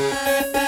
Música